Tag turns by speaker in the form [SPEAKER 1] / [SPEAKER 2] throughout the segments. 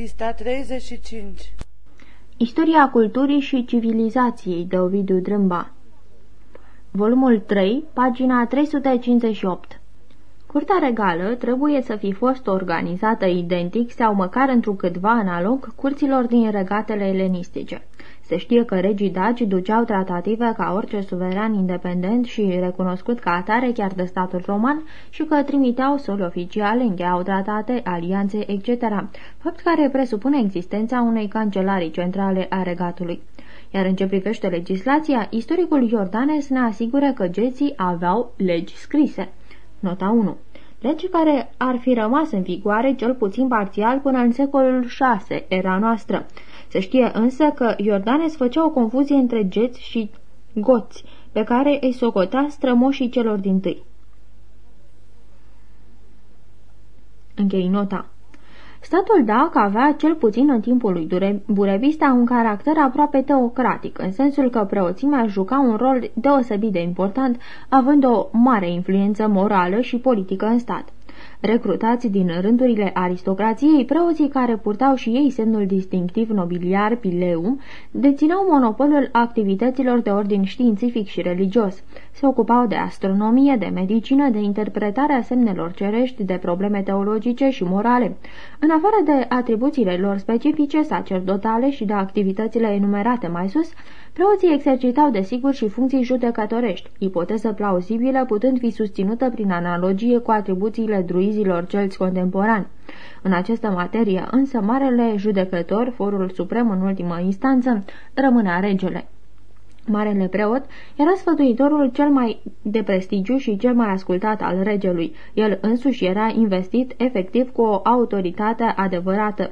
[SPEAKER 1] Pista 35
[SPEAKER 2] Istoria culturii și civilizației de Ovidiu Drâmba. Volumul 3, pagina 358 Curtea regală trebuie să fi fost organizată identic sau măcar întrucâtva analog curților din regatele elenistice. Se știe că regii daci duceau tratative ca orice suveran independent și recunoscut ca atare chiar de statul roman și că trimiteau soli oficiale, încheiau tratate, alianțe, etc., fapt care presupune existența unei cancelarii centrale a regatului. Iar în ce privește legislația, istoricul Iordanes ne asigură că geții aveau legi scrise. Nota 1 legi care ar fi rămas în vigoare cel puțin parțial până în secolul VI, era noastră. Se știe însă că Iordanes făcea o confuzie între geți și goți, pe care îi socotea strămoșii celor din tâi. Închei nota. Statul Dac avea, cel puțin în timpul lui Burebista, un caracter aproape teocratic, în sensul că preoțimea juca un rol deosebit de important, având o mare influență morală și politică în stat recrutați din rândurile aristocrației, preoții care purtau și ei semnul distinctiv nobiliar Pileum, dețineau monopolul activităților de ordin științific și religios. Se ocupau de astronomie, de medicină, de interpretarea semnelor cerești, de probleme teologice și morale. În afară de atribuțiile lor specifice, sacerdotale și de activitățile enumerate mai sus, Preoții exercitau desigur și funcții judecătorești, ipoteză plauzibilă putând fi susținută prin analogie cu atribuțiile druizilor celți contemporani. În această materie, însă, marele judecător, forul suprem în ultimă instanță, rămânea regele. Marele preot era sfătuitorul cel mai de prestigiu și cel mai ascultat al regelui. El însuși era investit efectiv cu o autoritate adevărată,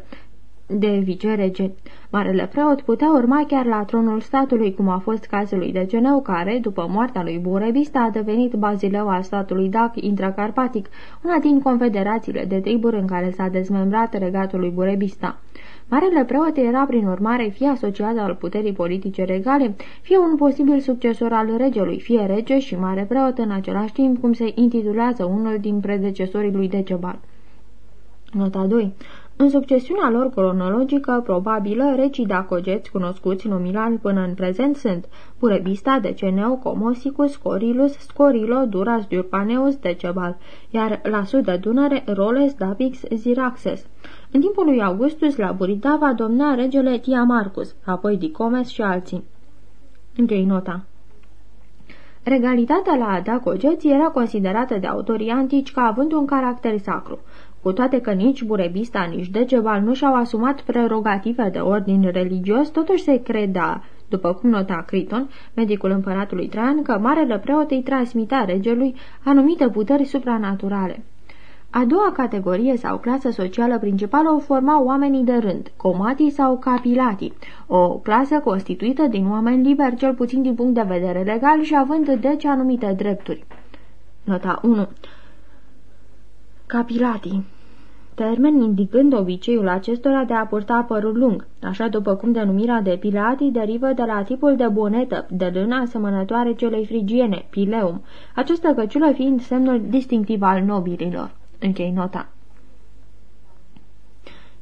[SPEAKER 2] de vicerege. Marele preot putea urma chiar la tronul statului, cum a fost cazul lui Deceneu, care, după moartea lui Burebista, a devenit bazileu al statului Dac intracarpatic, una din confederațiile de triburi în care s-a dezmembrat regatul lui Burebista. Marele preot era, prin urmare, fie asociat al puterii politice regale, fie un posibil succesor al regelui, fie rege și mare preot în același timp, cum se intitulează unul din predecesorii lui Decebal. Nota 2. În succesiunea lor cronologică probabilă, regii dacogeți cunoscuți nominal până în prezent sunt Burebista, Deceneu, Comosicus, Corilus, Scorilo, Duras, Durpaneus, Decebal, iar la sud de Dunăre, Roles, Davix, Ziraxes. În timpul lui Augustus, la Buridava domnea regele Tiamarcus, apoi Dicomes și alții. Închei nota. Regalitatea la Dacogeți era considerată de autorii antici ca având un caracter sacru. Cu toate că nici Burebista, nici Decebal nu și-au asumat prerogative de ordin religios, totuși se credea, după cum nota Criton, medicul împăratului Traian, că marele preot îi transmita regelui anumite puteri supranaturale. A doua categorie sau clasă socială principală o formau oamenii de rând, comatii sau capilati, o clasă constituită din oameni liberi cel puțin din punct de vedere legal și având deci anumite drepturi. Nota 1 Capilati termen indicând obiceiul acestora de a purta părul lung, așa după cum denumirea de pilati derivă de la tipul de bonetă de lână asemănătoare celei frigiene, pileum, această căciulă fiind semnul distinctiv al nobililor. Închei nota.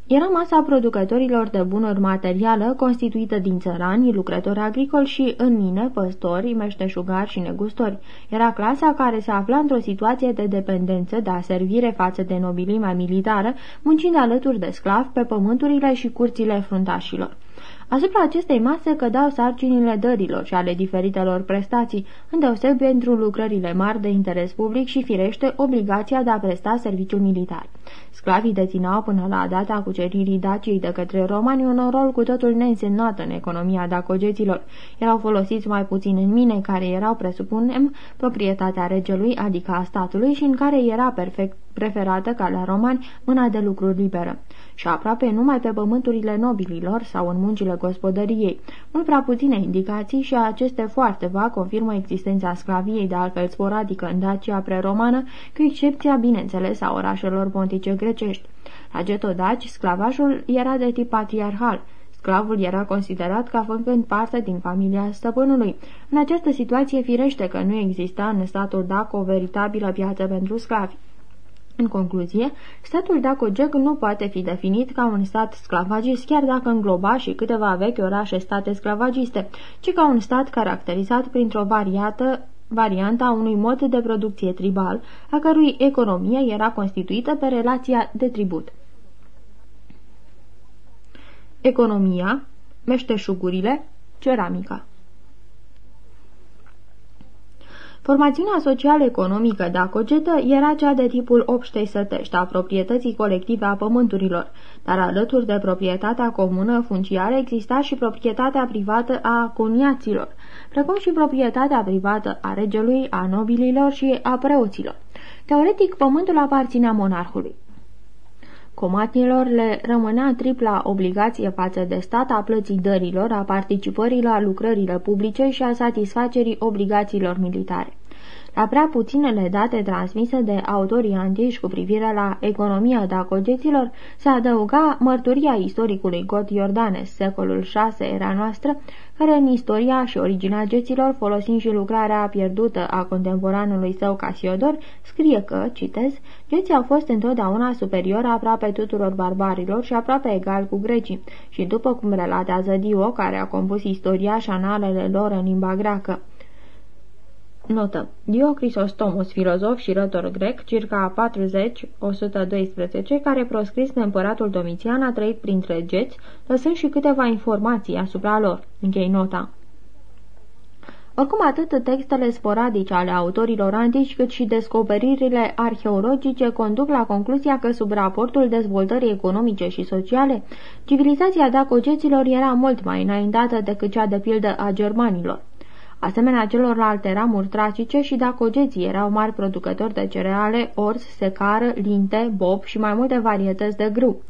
[SPEAKER 2] Era masa producătorilor de bunuri materială constituită din țărani, lucrători agricoli și, în mine, păstori, meșteșugari și negustori. Era clasa care se afla într-o situație de dependență, de servire față de nobilimea militară, muncind alături de sclavi pe pământurile și curțile fruntașilor. Asupra acestei mase cădeau sarcinile dărilor și ale diferitelor prestații, îndeoseb pentru lucrările mari de interes public și firește obligația de a presta serviciul militar. Sclavii dețineau până la data cuceririi Daciei de către romani un rol cu totul neînsemnat în economia dacogeților. Erau folosiți mai puțin în mine, care erau, presupunem, proprietatea regelui, adică a statului, și în care era perfect preferată ca la romani mâna de lucru liberă și aproape numai pe pământurile nobililor sau în muncile gospodăriei. Mult prea puține indicații și aceste foarte va confirmă existența sclaviei de altfel sporadică în Dacia preromană, cu excepția, bineînțeles, a orașelor pontice grecești. La getodaci, sclavajul era de tip patriarhal, Sclavul era considerat ca făcând parte din familia stăpânului. În această situație firește că nu exista în statul Dac o veritabilă piață pentru sclavi. În concluzie, statul Dacogeg nu poate fi definit ca un stat sclavagist, chiar dacă îngloba și câteva vechi orașe state sclavagiste, ci ca un stat caracterizat printr-o variată varianta unui mod de producție tribal, a cărui economie era constituită pe relația de tribut. Economia, meșteșugurile, ceramica Formațiunea social-economică de acogetă era cea de tipul obștei sătești a proprietății colective a pământurilor, dar alături de proprietatea comună funciară exista și proprietatea privată a coniaților, precum și proprietatea privată a regelui, a nobililor și a preoților. Teoretic, pământul aparținea monarhului. Comatinilor le rămânea tripla obligație față de stat a plății dărilor, a participării la lucrările publice și a satisfacerii obligațiilor militare. La prea puținele date transmise de autorii antici cu privire la economia dacogeților se adăuga mărturia istoricului Got Iordanes, secolul 6 era noastră, care în istoria și originea geților, folosind și lucrarea pierdută a contemporanului său Casiodor, scrie că, citez, geții au fost întotdeauna superior aproape tuturor barbarilor și aproape egal cu grecii, și după cum relatează Dio, care a compus istoria și analele lor în limba greacă. Notă. Dio Crisostomos, filozof și rător grec, circa 40-112, care proscris de împăratul Domitian a trăit printre geți, lăsând și câteva informații asupra lor. Închei nota. Oricum atât textele sporadice ale autorilor antici cât și descoperirile arheologice conduc la concluzia că sub raportul dezvoltării economice și sociale, civilizația dacogeților era mult mai înaintată decât cea de pildă a germanilor. Asemenea celorlalte ramuri tracice și dacogeții erau mari producători de cereale, orz, secară, linte, bob și mai multe varietăți de grâu.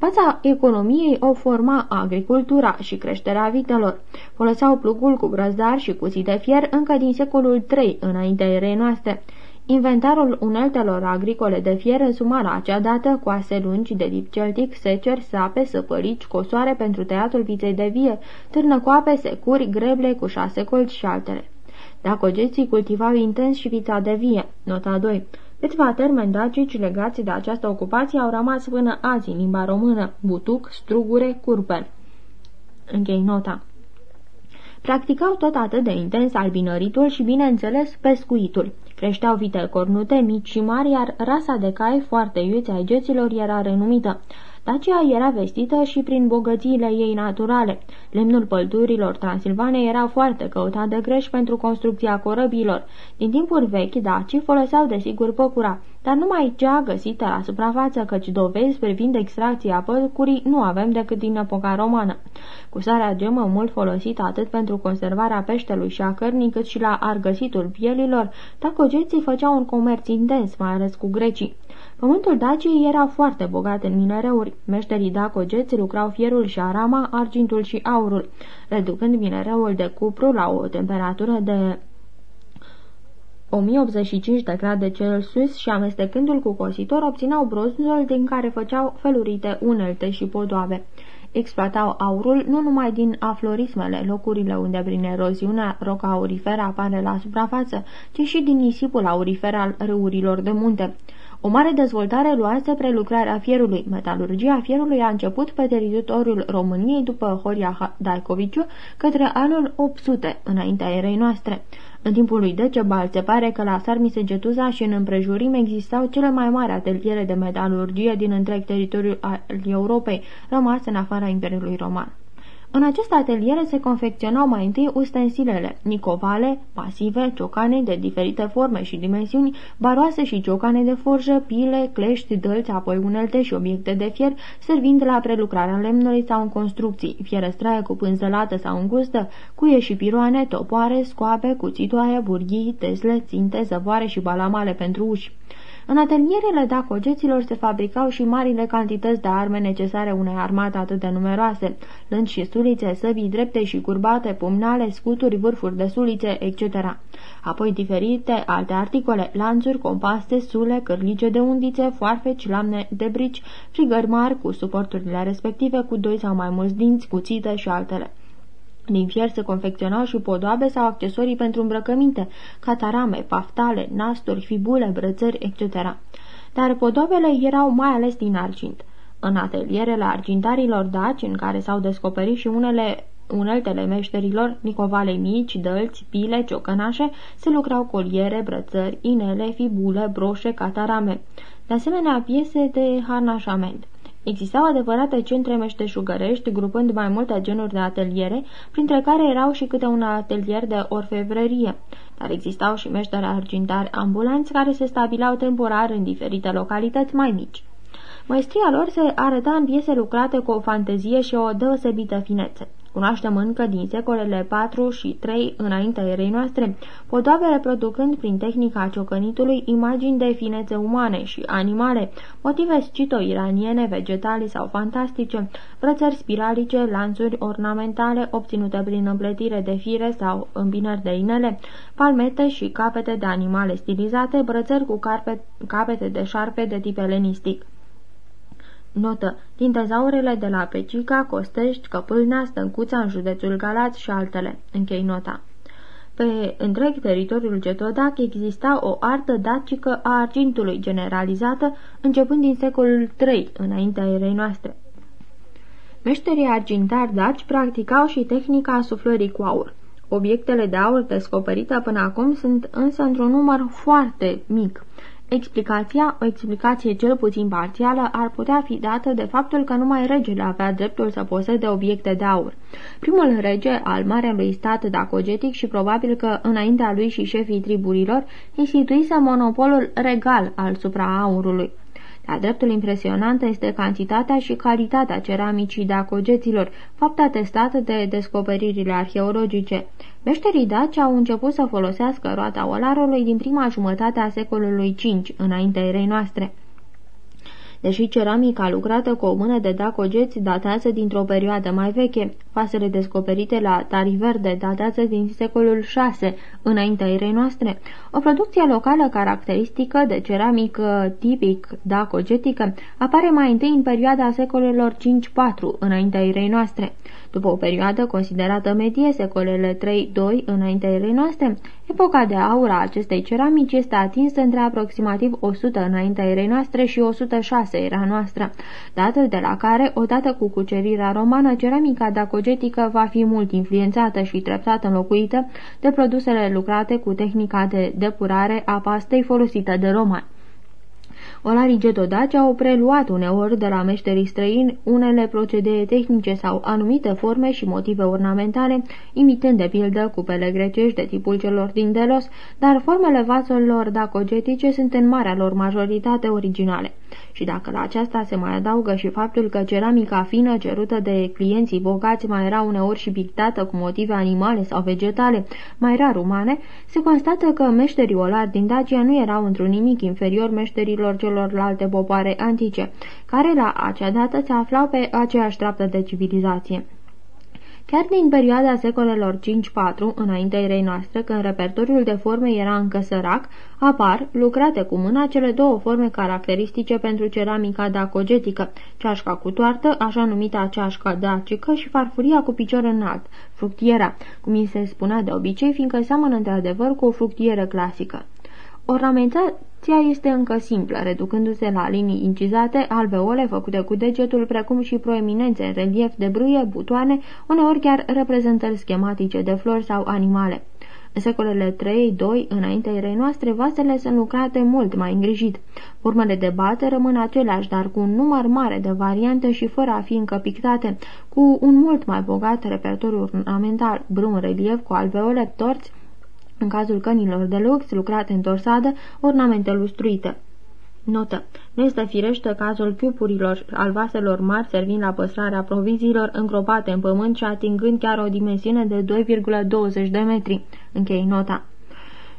[SPEAKER 2] Baza economiei o forma agricultura și creșterea vitelor. Foloseau plugul cu brăzdar și cuții de fier încă din secolul III înaintea erei noastre. Inventarul uneltelor agricole de fier însuma la acea dată coase lungi de tip celtic, seceri, sape, săpărici, cosoare pentru tăiatul viței de vie, târnăcoape, securi, greble cu șase colți și altele. Dacă geții cultivau intens și vița de vie. Nota 2. Câțiva termeni dacici legați de această ocupație au rămas până azi în limba română, butuc, strugure, curpel. Închei nota. Practicau tot atât de intens albinăritul și, bineînțeles, pescuitul. Creșteau vite cornute, mici și mari, iar rasa de cai foarte iuți ai geților era renumită. Dacia era vestită și prin bogățiile ei naturale. Lemnul pălturilor transilvane era foarte căutat de greși pentru construcția corăbilor. Din timpuri vechi, dacii foloseau desigur păcura, dar numai cea găsită la suprafață, căci dovezi privind extracția păcurii nu avem decât din epoca romană. Cu sarea gemă mult folosită atât pentru conservarea peștelui și a cărnii, cât și la argăsitul pielilor, tacogeții făceau un comerț intens, mai ales cu grecii. Pământul Daciei era foarte bogat în minereuri. Meșterii dacogeți lucrau fierul și arama, argintul și aurul, reducând minereul de cupru la o temperatură de 1085 de grade Celsius și amestecându-l cu cositor obțineau bronzul din care făceau felurite unelte și podoabe. Exploatau aurul nu numai din aflorismele, locurile unde prin eroziunea roca auriferă apare la suprafață, ci și din nisipul aurifer al râurilor de munte. O mare dezvoltare luase prelucrarea fierului. Metalurgia fierului a început pe teritoriul României după Horia Daicoviciu către anul 800, înaintea erei noastre. În timpul lui Decebal se pare că la Sarmisegetuza și în împrejurim existau cele mai mari ateliere de metalurgie din întreg teritoriul al Europei, rămas în afara Imperiului Roman. În aceste ateliere se confecționau mai întâi ustensilele, nicovale, masive, ciocane de diferite forme și dimensiuni, baroase și ciocane de forjă, pile, clești, dălți, apoi unelte și obiecte de fier, servind la prelucrarea lemnului sau în construcții, fierăstraie cu pânzălată sau îngustă, cuie și piroane, topoare, scoape, cuțitoare, burghii, tesle, ținte, zăvoare și balamale pentru uși. În atelierele dacogeților se fabricau și marile cantități de arme necesare unei armate atât de numeroase, lângi și sulițe, săbii drepte și curbate, pumnale, scuturi, vârfuri de sulițe, etc. Apoi diferite alte articole, lanțuri, compaste, sule, cârlige de undițe, foarfeci, lamne de brici, frigări mari cu suporturile respective cu doi sau mai mulți dinți, cuțite și altele. Din fier se confecționau și podoabe sau accesorii pentru îmbrăcăminte, catarame, paftale, nasturi, fibule, brățări, etc. dar podoabele erau mai ales din argint. În atelierele argintarilor daci, în care s-au descoperit și unele uneltele meșterilor, nicovale mici, dălți, pile, ciocănașe, se lucrau coliere, brățări, inele, fibule, broșe, catarame. De asemenea, piese de harnașament. Existau adevărate centre meșteșugărești, grupând mai multe genuri de ateliere, printre care erau și câte un atelier de orfevrerie. Dar existau și meșteri argintari ambulanți care se stabilau temporar în diferite localități mai mici. Maestria lor se arăta în piese lucrate cu o fantezie și o deosebită finețe. Cunoaștem încă din secolele 4 și 3 înaintea erei noastre, podoabe reproducând prin tehnica ciocănitului imagini de finețe umane și animale, motive scito-iraniene, vegetale sau fantastice, brățări spiralice, lanțuri ornamentale obținute prin împletire de fire sau îmbinări de inele, palmete și capete de animale stilizate, brățări cu capete de șarpe de tip elenistic. Notă. Din tezaurele de la Pecica, Costești, Căpâlnea, Stâncuța, în județul Galați și altele. Închei nota. Pe întreg teritoriul Getodac exista o artă dacică a argintului generalizată, începând din secolul III, înaintea erei noastre. Meșterii argintari daci practicau și tehnica suflării cu aur. Obiectele de aur descoperite până acum sunt însă într-un număr foarte mic. Explicația, o explicație cel puțin parțială, ar putea fi dată de faptul că numai regele avea dreptul să posede obiecte de aur. Primul rege al marelui stat dacogetic și probabil că înaintea lui și șefii triburilor instituise monopolul regal al supraaurului. La dreptul impresionantă este cantitatea și calitatea ceramicii dacogeților, fapt atestat de descoperirile arheologice. Meșterii daci au început să folosească roata olarului din prima jumătate a secolului V, înaintea erei noastre. Deși ceramica lucrată cu o mână de dacogeți datează dintr-o perioadă mai veche, fasele descoperite la Tariverde datează din secolul VI, înaintea erei noastre, o producție locală caracteristică de ceramică tipic dacogetică apare mai întâi în perioada secolelor 5-4, înaintea erei noastre. După o perioadă considerată medie, secolele 3-2 înaintea erei noastre, epoca de aur a acestei ceramici este atinsă între aproximativ 100 înaintea erei noastre și 106 era noastră, dată de la care, odată cu cucerirea romană, ceramica dacogetică va fi mult influențată și treptat înlocuită de produsele lucrate cu tehnica de depurare a pastei folosită de romani. Olarii getodaci au preluat uneori de la meșterii străini unele procedee tehnice sau anumite forme și motive ornamentale, imitând de pildă cupele grecești de tipul celor din Delos, dar formele vaselor dacogetice sunt în marea lor majoritate originale. Și dacă la aceasta se mai adaugă și faptul că ceramica fină cerută de clienții bogați mai era uneori și pictată cu motive animale sau vegetale, mai rar umane, se constată că meșterii olari din Dacia nu erau într-un nimic inferior meșterilor celorlalte popoare antice, care la acea dată se aflau pe aceeași treaptă de civilizație. Chiar din perioada secolelor 5-4, înaintea erei noastre, când repertoriul de forme era încă sărac, apar, lucrate cu mâna, cele două forme caracteristice pentru ceramica dacogetică, ceașca cu toartă, așa numită ceașca dacică și farfuria cu picior înalt, fructiera, cum îi se spunea de obicei, fiindcă seamănă într-adevăr cu o fructieră clasică. Ornamentația este încă simplă, reducându-se la linii incizate, alveole făcute cu degetul, precum și proeminențe în relief de brâie, butoane, uneori chiar reprezentări schematice de flori sau animale. În secolele 3-2, înaintea erei noastre, vasele sunt lucrate mult mai îngrijit. Formele de bate rămân aceleași, dar cu un număr mare de variante și fără a fi încă pictate, cu un mult mai bogat repertoriu ornamental, brun relief cu alveole, torți, în cazul cănilor de lux, lucrate în torsadă, ornamente lustruite. Notă. Nu este firește cazul chiupurilor al vaselor mari servind la păstrarea proviziilor îngropate în pământ și atingând chiar o dimensiune de 2,20 de metri. Închei nota.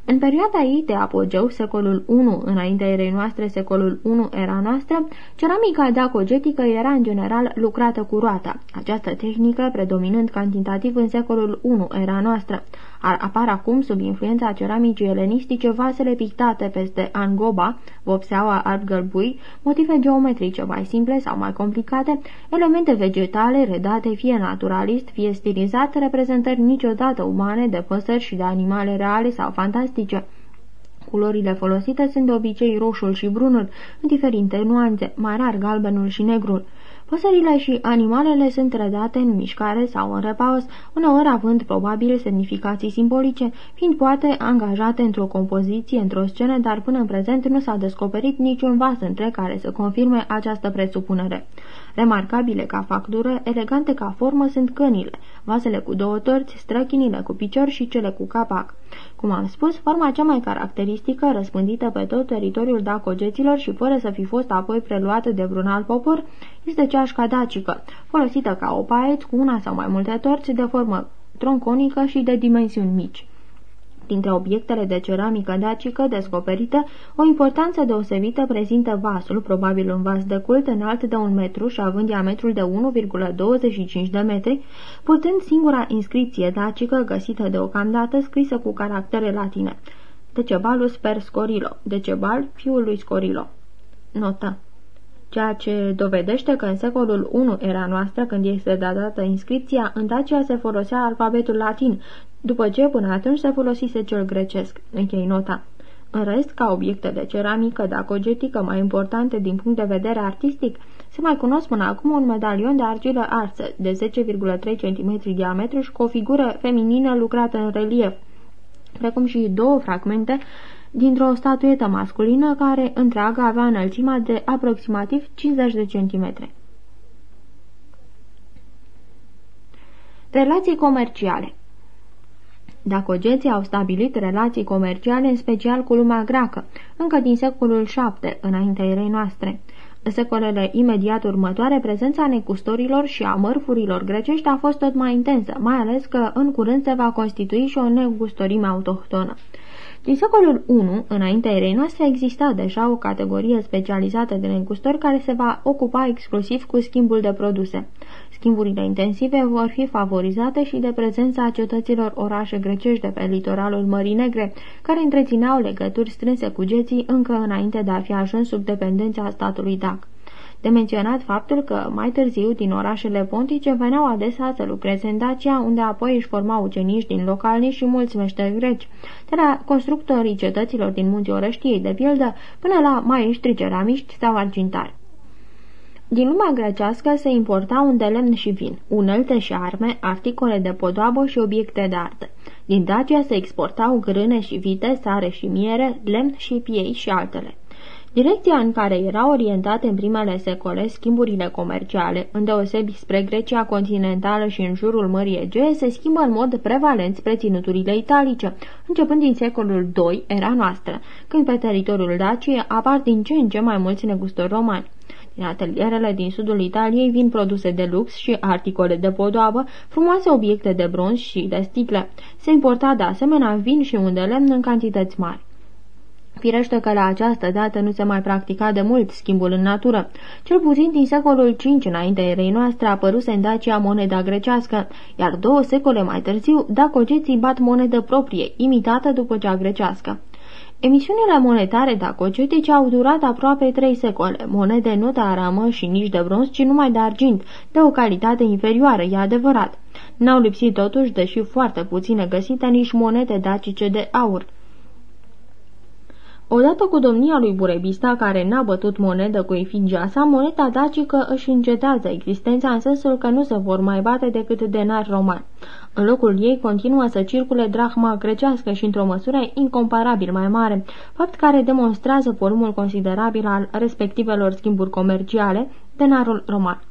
[SPEAKER 2] În perioada ei de apogeu, secolul I înaintea erei noastre, secolul I era noastră, ceramica dacogetică era în general lucrată cu roata, această tehnică predominând cantitativ în secolul I era noastră. Ar apar acum, sub influența ceramicii elenistice, vasele pictate peste angoba, vopseaua alb-gălbui, motive geometrice mai simple sau mai complicate, elemente vegetale redate fie naturalist, fie stilizat, reprezentări niciodată umane de păsări și de animale reale sau fantastice Culorile folosite sunt de obicei roșul și brunul, în diferite nuanțe, mai rar galbenul și negrul. Păsările și animalele sunt trădate în mișcare sau în repaus, uneori având probabil semnificații simbolice, fiind poate angajate într-o compoziție, într-o scenă, dar până în prezent nu s-a descoperit niciun vas între care să confirme această presupunere. Remarcabile ca factură, elegante ca formă sunt cănile, vasele cu două torți, străchinile cu picior și cele cu capac. Cum am spus, forma cea mai caracteristică, răspândită pe tot teritoriul dacogeților și fără să fi fost apoi preluată de vreun alt popor, este ceașca dacică, folosită ca o paet cu una sau mai multe torți de formă tronconică și de dimensiuni mici dintre obiectele de ceramică dacică descoperite, o importanță deosebită prezintă vasul, probabil un vas de cult înalt de un metru și având diametrul de 1,25 de metri, purtând singura inscripție dacică găsită deocamdată scrisă cu caractere latine. Decebalus per Scorilo, Decebal, fiul lui Scorilo. Notă ceea ce dovedește că în secolul I era noastră, când este datată inscripția, în Dacia se folosea alfabetul latin, după ce până atunci se folosise cel grecesc. Închei nota. În rest, ca obiecte de ceramică dacogetică mai importante din punct de vedere artistic, se mai cunosc până acum un medalion de argilă arsă de 10,3 cm diametru și cu o figură feminină lucrată în relief, precum și două fragmente dintr-o statuetă masculină care întreagă avea înălțimea de aproximativ 50 de centimetri. Relații comerciale Dacogeții au stabilit relații comerciale în special cu lumea greacă, încă din secolul VII, înaintea erei noastre. În secolele imediat următoare, prezența necustorilor și a mărfurilor grecești a fost tot mai intensă, mai ales că în curând se va constitui și o negustorime autohtonă. Din secolul I, înaintea erei noastre, exista deja o categorie specializată de negustori care se va ocupa exclusiv cu schimbul de produse. Schimburile intensive vor fi favorizate și de prezența cetăților orașe grecești de pe litoralul Mării Negre, care întrețineau legături strânse cu geții încă înainte de a fi ajuns sub dependența statului Dac. De menționat faptul că mai târziu din orașele pontice veneau adesea să lucreze în Dacia, unde apoi își formau ucenici din localni și mulți meșteri greci, de la constructorii cetăților din munții Orăștiei, de pildă, până la maestri ceramiști sau argintari. Din lumea grecească se importau de lemn și vin, unelte și arme, articole de podoabă și obiecte de artă. Din Dacia se exportau grâne și vite, sare și miere, lemn și piei și altele. Direcția în care erau orientate în primele secole schimburile comerciale, îndeosebi spre Grecia continentală și în jurul Mării Egee, se schimbă în mod prevalent spre ținuturile italice, începând din secolul II era noastră, când pe teritoriul Daciei apar din ce în ce mai mulți negustori romani. Din atelierele din sudul Italiei vin produse de lux și articole de podoabă, frumoase obiecte de bronz și de sticle. Se importa de asemenea vin și un de lemn în cantități mari. Firește că la această dată nu se mai practica de mult schimbul în natură. Cel puțin din secolul V înainte erei noastre a apărut în Dacia moneda grecească, iar două secole mai târziu dacogeții bat monedă proprie, imitată după cea grecească. Emisiunile monetare dacogetice au durat aproape trei secole, monede nu de aramă și nici de bronz, ci numai de argint, de o calitate inferioară, e adevărat. N-au lipsit totuși, deși foarte puține găsite, nici monede dacice de aur. Odată cu domnia lui Burebista, care n-a bătut monedă cu efigia sa, moneta dacică își încetează existența în sensul că nu se vor mai bate decât denar roman. În locul ei continuă să circule drahma grecească și într-o măsură incomparabil mai mare, fapt care demonstrează volumul considerabil al respectivelor schimburi comerciale, denarul roman.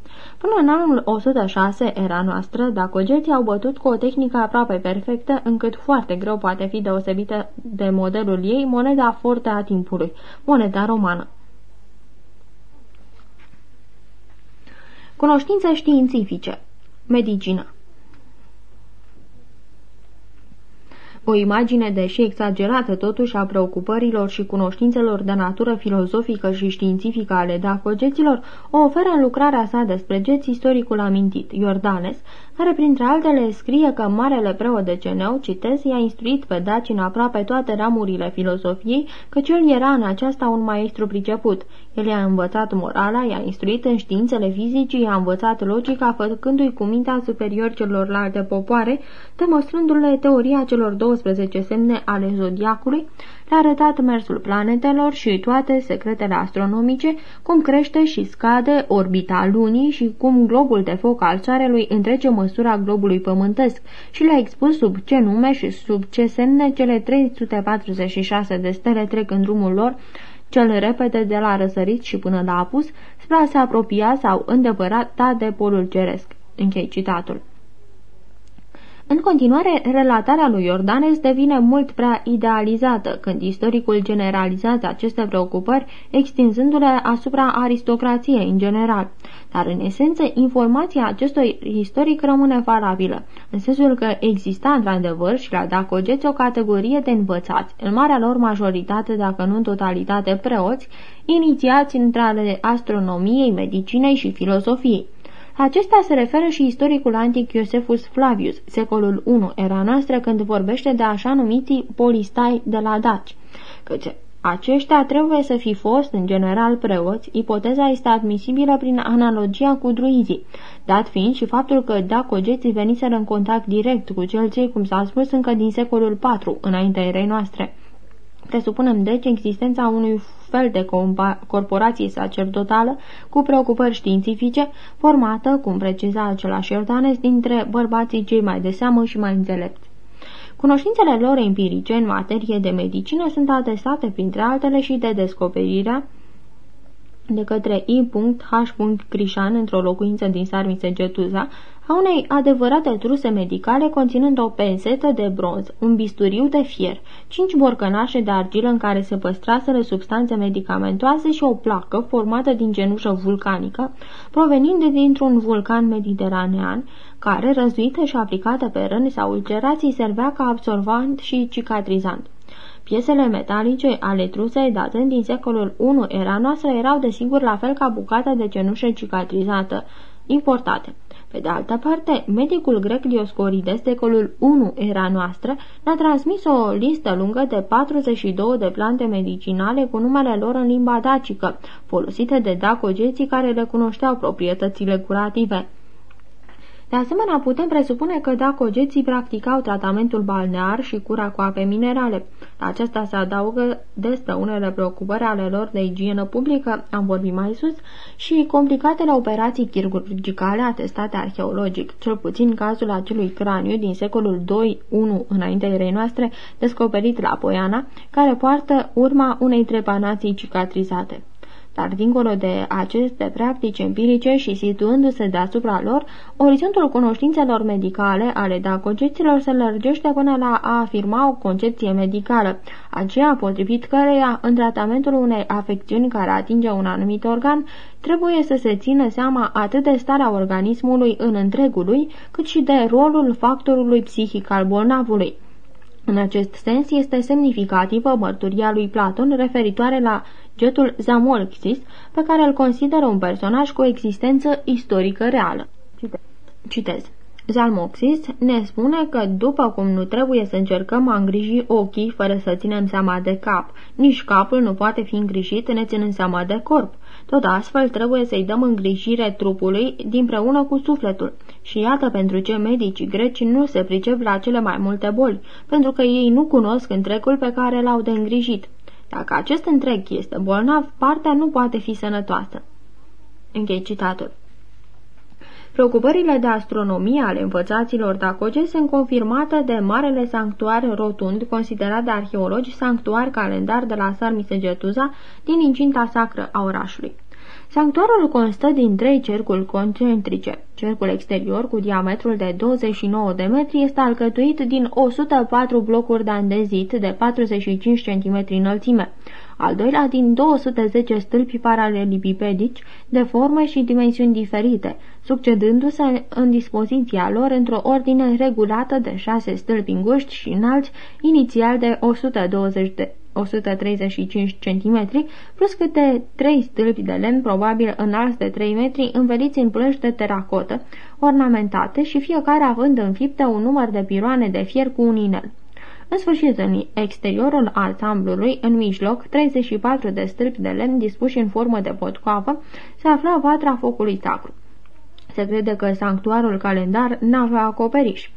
[SPEAKER 2] Până în anul 106 era noastră, dacogeții au bătut cu o tehnică aproape perfectă, încât foarte greu poate fi deosebită de modelul ei moneda forte a timpului, moneda romană. Cunoștințe științifice Medicină O imagine, deși exagerată totuși, a preocupărilor și cunoștințelor de natură filozofică și științifică ale dacogeților o oferă în lucrarea sa despre geți istoricul amintit, Iordanes, care printre altele scrie că marele preot de Ceneu, citez, i-a instruit pe daci în aproape toate ramurile filozofiei, că cel era în aceasta un maestru priceput. El i-a învățat morala, i-a instruit în științele fizice, i-a învățat logica, făcându-i cu mintea superior celorlalte popoare, demonstrându-le teoria celor 12 semne ale zodiacului, le-a arătat mersul planetelor și toate secretele astronomice, cum crește și scade orbita lunii și cum globul de foc al soarelui întrece măsura globului pământesc și le-a expus sub ce nume și sub ce semne cele 346 de stele trec în drumul lor, cel repede de la răsărit și până la apus, spre a se apropia sau îndepărata de polul ceresc. Închei citatul. În continuare, relatarea lui Iordanes devine mult prea idealizată când istoricul generalizează aceste preocupări, extinzându-le asupra aristocrației în general. Dar, în esență, informația acestui istoric rămâne valabilă, în sensul că exista într-adevăr și la Dacogeți o categorie de învățați, în marea lor majoritate, dacă nu în totalitate preoți, inițiați între ale astronomiei, medicinei și filosofiei. Acesta se referă și istoricul antic Iosefus Flavius, secolul I era noastră, când vorbește de așa numiții polistai de la Daci, căci aceștia trebuie să fi fost, în general, preoți, ipoteza este admisibilă prin analogia cu druizii, dat fiind și faptul că dacogeții veniseră în contact direct cu cel ce, cum s-a spus, încă din secolul IV, înaintea erei noastre. Presupunem deci existența unui fel de corporație sacerdotală cu preocupări științifice, formată, cum preciza același Iordanes, dintre bărbații cei mai de seamă și mai înțelepți. Cunoștințele lor empirice în materie de medicină sunt atestate, printre altele, și de descoperirea de către I.H. Crișan într-o locuință din Sarmisegetuza a unei adevărate truse medicale conținând o pensetă de bronz, un bisturiu de fier, cinci borcănașe de argilă în care se păstraseră substanțe medicamentoase și o placă formată din genușă vulcanică, provenind dintr-un vulcan mediteranean, care, răzuită și aplicată pe răni sau ulcerații, servea ca absorbant și cicatrizant. Piesele metalice ale trusei datând din secolul I era noastră erau desigur la fel ca bucata de cenușă cicatrizată, importate. Pe de altă parte, medicul grec Dioscorides, secolul I era noastră, ne-a transmis o listă lungă de 42 de plante medicinale cu numele lor în limba dacică, folosite de dacogeții care le cunoșteau proprietățile curative. De asemenea, putem presupune că dacă ogeții practicau tratamentul balnear și cura cu ape minerale, la acesta se adaugă despre unele preocupări ale lor de igienă publică, am vorbit mai sus, și complicatele operații chirurgicale atestate arheologic, cel puțin cazul acelui craniu din secolul 2-1 înaintea erei noastre, descoperit la Poiana, care poartă urma unei trepanații cicatrizate. Dar dincolo de aceste practici empirice și situându-se deasupra lor, orizontul cunoștințelor medicale ale dacogeților se lărgește până la a afirma o concepție medicală, aceea potrivit căreia, în tratamentul unei afecțiuni care atinge un anumit organ, trebuie să se țină seama atât de starea organismului în întregului, cât și de rolul factorului psihic al bolnavului. În acest sens este semnificativă mărturia lui Platon referitoare la getul Zamolxis, pe care îl consideră un personaj cu o existență istorică reală. Citez. Zalmoxis ne spune că după cum nu trebuie să încercăm a îngriji ochii fără să ținem seama de cap, nici capul nu poate fi îngrijit neținând seama de corp. Tot astfel trebuie să-i dăm îngrijire trupului dinpreună cu sufletul. Și iată pentru ce medicii greci nu se pricep la cele mai multe boli, pentru că ei nu cunosc întregul pe care l-au de îngrijit. Dacă acest întreg este bolnav, partea nu poate fi sănătoasă. Închei citatul. Preocupările de astronomie ale învățaților dacoge sunt confirmate de Marele Sanctuar Rotund, considerat de arheologi sanctuar calendar de la Sarmisegetuza din incinta sacră a orașului. Sanctuarul constă din trei cercuri concentrice. Cercul exterior, cu diametrul de 29 de metri, este alcătuit din 104 blocuri de andezit de 45 cm înălțime. Al doilea din 210 stâlpi paralelipipedici de forme și dimensiuni diferite, succedându-se în dispoziția lor într-o ordine regulată de șase stâlpi înguști și înalți, inițial de 120 de 135 cm, plus câte trei stâlpi de lemn, probabil înalți de 3 metri, înveliți în plăci de teracotă, ornamentate și fiecare având înfipte un număr de piroane de fier cu un inel. În sfârșit, în exteriorul ansamblului, în mijloc, 34 de stâlpi de lemn dispuși în formă de potcoavă, se afla vatra focului sacru. Se crede că sanctuarul calendar n-avea acoperiș.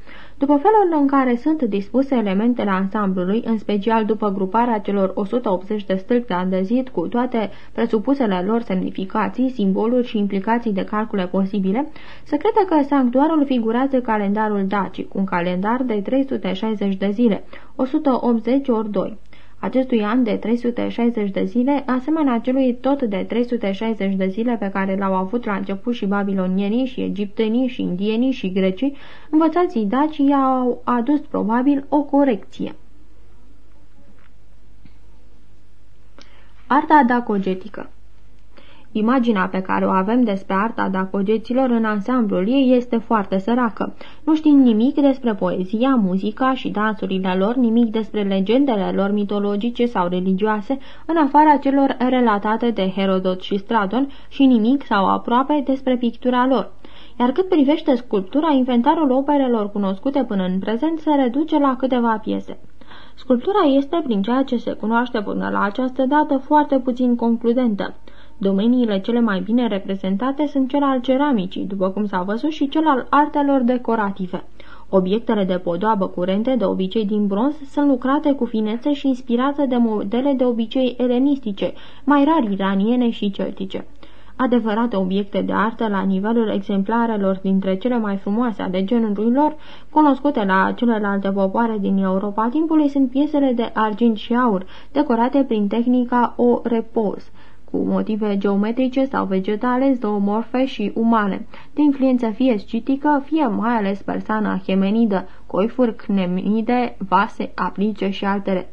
[SPEAKER 2] După felul în care sunt dispuse elementele ansamblului, în special după gruparea celor 180 de stâlpi de andezit cu toate presupusele lor semnificații, simboluri și implicații de calcule posibile, se crede că sanctuarul figurează calendarul dacic, un calendar de 360 de zile, 180 ori 2 acestui an de 360 de zile, asemenea celui tot de 360 de zile pe care l-au avut la început și babilonienii, și egiptenii, și indienii, și grecii, învățații daci i-au adus probabil o corecție. Arta dacogetică Imaginea pe care o avem despre arta dacogeților în ansamblul ei este foarte săracă. Nu știm nimic despre poezia, muzica și dansurile lor, nimic despre legendele lor mitologice sau religioase, în afara celor relatate de Herodot și Stradon și nimic sau aproape despre pictura lor. Iar cât privește sculptura, inventarul operelor cunoscute până în prezent se reduce la câteva piese. Sculptura este, prin ceea ce se cunoaște până la această dată, foarte puțin concludentă. Domeniile cele mai bine reprezentate sunt cel al ceramicii, după cum s-a văzut, și cel al artelor decorative. Obiectele de podoabă curente, de obicei din bronz, sunt lucrate cu finețe și inspirate de modele de obicei elenistice, mai rar iraniene și celtice. Adevărate obiecte de artă la nivelul exemplarelor dintre cele mai frumoase ale genului lor, cunoscute la celelalte popoare din Europa timpului, sunt piesele de argint și aur, decorate prin tehnica o repos cu motive geometrice sau vegetale, zoomorfe și umane, de influență fie scitică, fie mai ales persana hemenidă, coifuri, cnemide, vase, aplice și altele.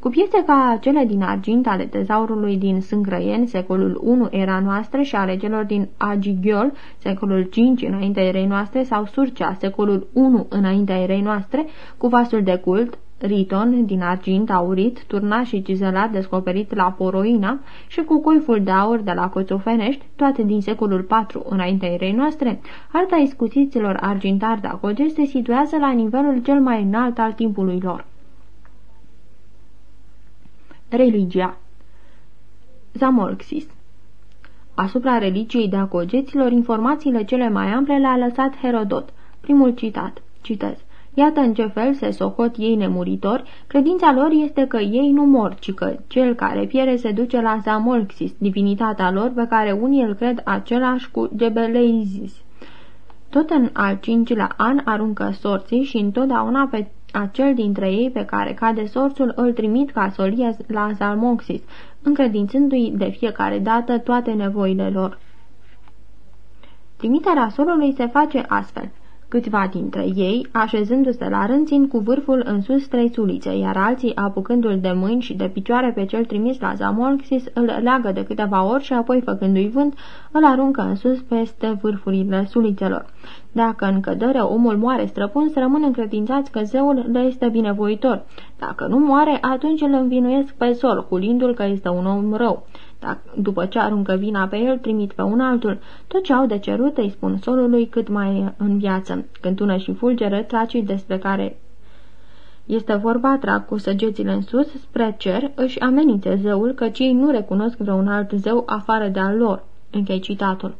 [SPEAKER 2] Cu piese ca cele din argint ale tezaurului din Sângrăien, secolul 1 era noastră și ale celor din Agighiol, secolul 5 înaintea erei noastre, sau Surcea, secolul 1 înaintea erei noastre, cu vasul de cult, riton din argint aurit, turnat și cizelat descoperit la Poroina și cu cuiful de aur de la Coțofenești, toate din secolul IV înaintea erei noastre, arta iscusiților argintari de acoge se situează la nivelul cel mai înalt al timpului lor. Religia Zamolxis Asupra religiei de acogeților, informațiile cele mai ample le-a lăsat Herodot. Primul citat. Citez. Iată în ce fel se socot ei nemuritori, credința lor este că ei nu mor, ci că cel care piere se duce la Zamolxis, divinitatea lor pe care unii îl cred același cu Gebeleizis. Tot în al cincilea an aruncă sorții și întotdeauna pe acel dintre ei pe care cade sorțul îl trimit ca solie la Zalmoxis, încredințându-i de fiecare dată toate nevoile lor. Trimiterea solului se face astfel. Câțiva dintre ei, așezându-se la rând, țin cu vârful în sus trei sulițe, iar alții, apucându-l de mâini și de picioare pe cel trimis la Zamolxis, îl leagă de câteva ori și apoi, făcându-i vânt, îl aruncă în sus peste vârfurile sulițelor. Dacă în cădere omul moare străpuns, rămân încredințați că zeul le este binevoitor. Dacă nu moare, atunci îl învinuiesc pe sol, culindu-l că este un om rău. Dacă, după ce aruncă vina pe el, trimit pe un altul. Tot ce au de cerut îi spun solului cât mai în viață. Cântună și fulgeră, tracii despre care este vorba, trag cu săgețile în sus, spre cer, își amenințe zeul că cei nu recunosc vreun alt zeu afară de al lor. Închei citatul.